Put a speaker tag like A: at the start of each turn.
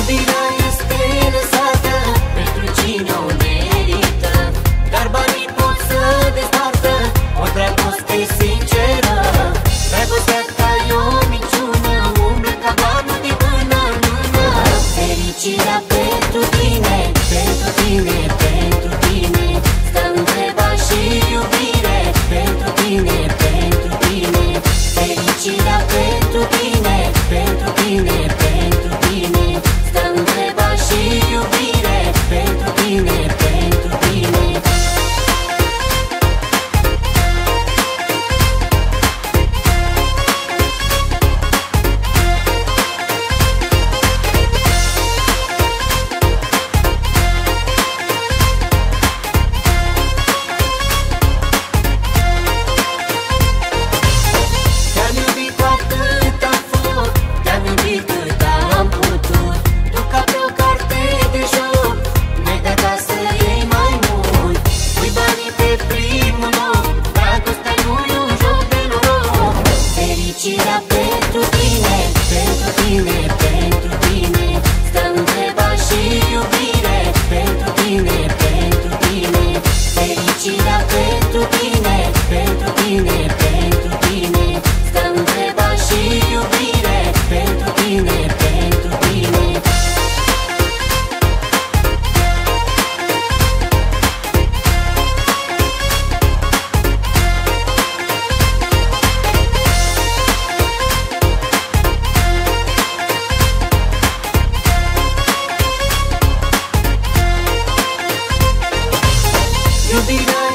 A: Iubirea este lăsată pentru cine o merită. Dar banii pot să despartă o dragoste sinceră. Dragostea ca e o minciună, ca blanul de mână în mână. Fericirea pentru tine, pentru tine, pentru tine. Judy.